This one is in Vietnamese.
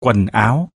quần áo.